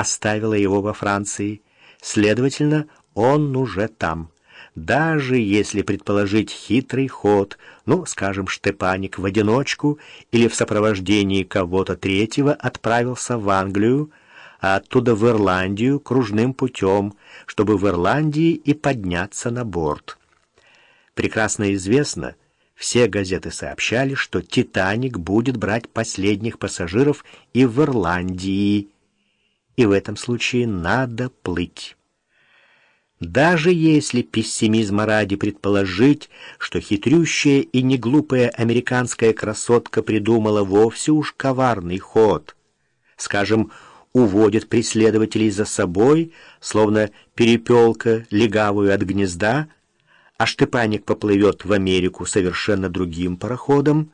оставила его во Франции. Следовательно, он уже там. Даже если предположить хитрый ход, ну, скажем, Штепаник в одиночку или в сопровождении кого-то третьего отправился в Англию, а оттуда в Ирландию кружным путем, чтобы в Ирландии и подняться на борт. Прекрасно известно, все газеты сообщали, что «Титаник» будет брать последних пассажиров и в Ирландии, и в этом случае надо плыть. Даже если пессимизма ради предположить, что хитрющая и неглупая американская красотка придумала вовсе уж коварный ход, скажем, уводит преследователей за собой, словно перепелка легавую от гнезда, а Штепаник поплывет в Америку совершенно другим пароходом,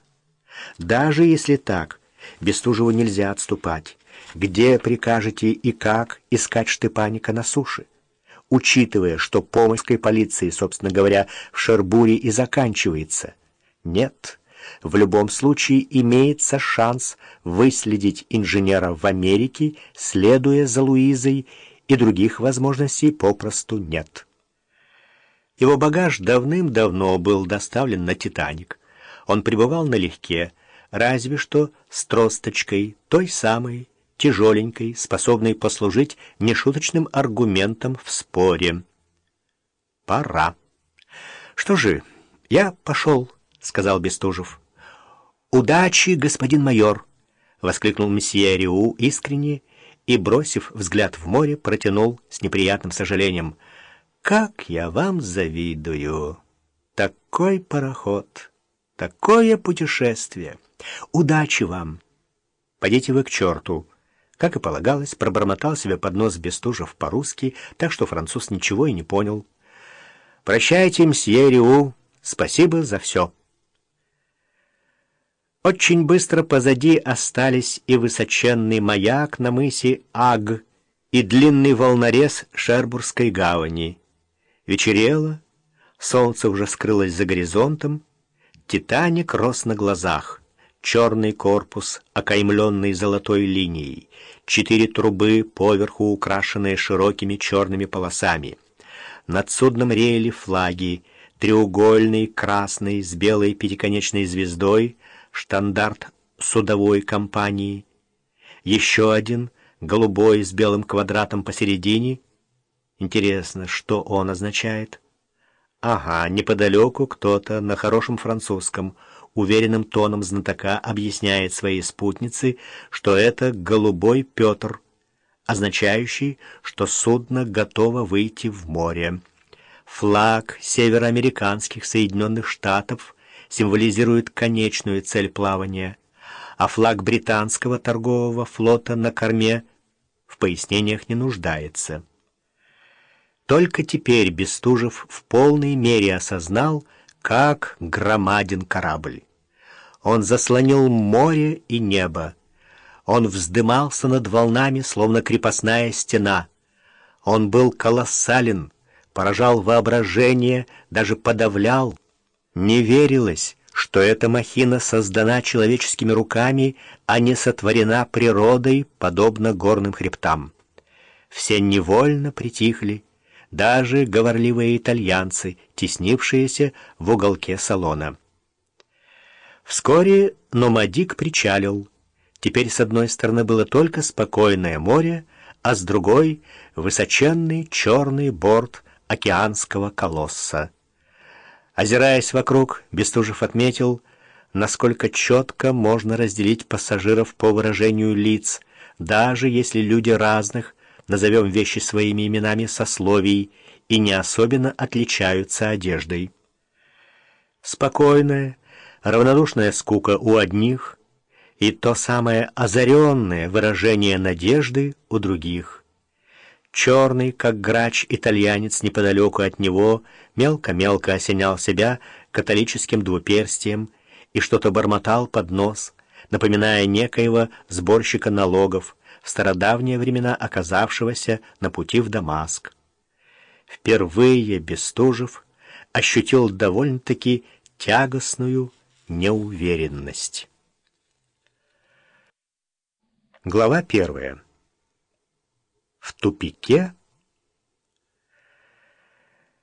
даже если так, Бестужеву нельзя отступать. Где прикажете и как искать Штепаника на суше? учитывая, что помыской полиции, собственно говоря, в Шербуре и заканчивается. Нет, в любом случае имеется шанс выследить инженера в Америке, следуя за Луизой, и других возможностей попросту нет. Его багаж давным-давно был доставлен на «Титаник». Он пребывал налегке, разве что с тросточкой, той самой, тяжеленькой, способной послужить нешуточным аргументом в споре. Пора. Что же, я пошел, сказал Бестужев. Удачи, господин майор, воскликнул месье Риу искренне и, бросив взгляд в море, протянул с неприятным сожалением. Как я вам завидую! Такой пароход, такое путешествие! Удачи вам! Пойдите вы к черту! Как и полагалось, пробормотал себе под нос Бестужев по-русски, так что француз ничего и не понял. «Прощайте, мсье Риу, спасибо за все». Очень быстро позади остались и высоченный маяк на мысе Аг, и длинный волнорез Шербургской гавани. Вечерело, солнце уже скрылось за горизонтом, Титаник рос на глазах — черный корпус, окаймленный золотой линией, четыре трубы, поверху украшенные широкими черными полосами. Над судном реяли флаги, треугольный, красный, с белой пятиконечной звездой, штандарт судовой компании. Еще один, голубой, с белым квадратом посередине. Интересно, что он означает? Ага, неподалеку кто-то на хорошем французском — уверенным тоном знатока объясняет своей спутнице, что это «голубой Петр», означающий, что судно готово выйти в море. Флаг североамериканских Соединенных Штатов символизирует конечную цель плавания, а флаг британского торгового флота на корме в пояснениях не нуждается. Только теперь Бестужев в полной мере осознал, как громаден корабль. Он заслонил море и небо. Он вздымался над волнами, словно крепостная стена. Он был колоссален, поражал воображение, даже подавлял. Не верилось, что эта махина создана человеческими руками, а не сотворена природой, подобно горным хребтам. Все невольно притихли, даже говорливые итальянцы, теснившиеся в уголке салона. Вскоре Номадик причалил. Теперь с одной стороны было только спокойное море, а с другой — высоченный черный борт океанского колосса. Озираясь вокруг, Бестужев отметил, насколько четко можно разделить пассажиров по выражению лиц, даже если люди разных, назовем вещи своими именами, сословий, и не особенно отличаются одеждой. Спокойная, равнодушная скука у одних и то самое озаренное выражение надежды у других. Черный, как грач, итальянец неподалеку от него мелко-мелко осенял себя католическим двуперстием и что-то бормотал под нос, напоминая некоего сборщика налогов, в стародавние времена оказавшегося на пути в Дамаск. Впервые Бестужев ощутил довольно-таки тягостную Неуверенность. Глава первая. тупике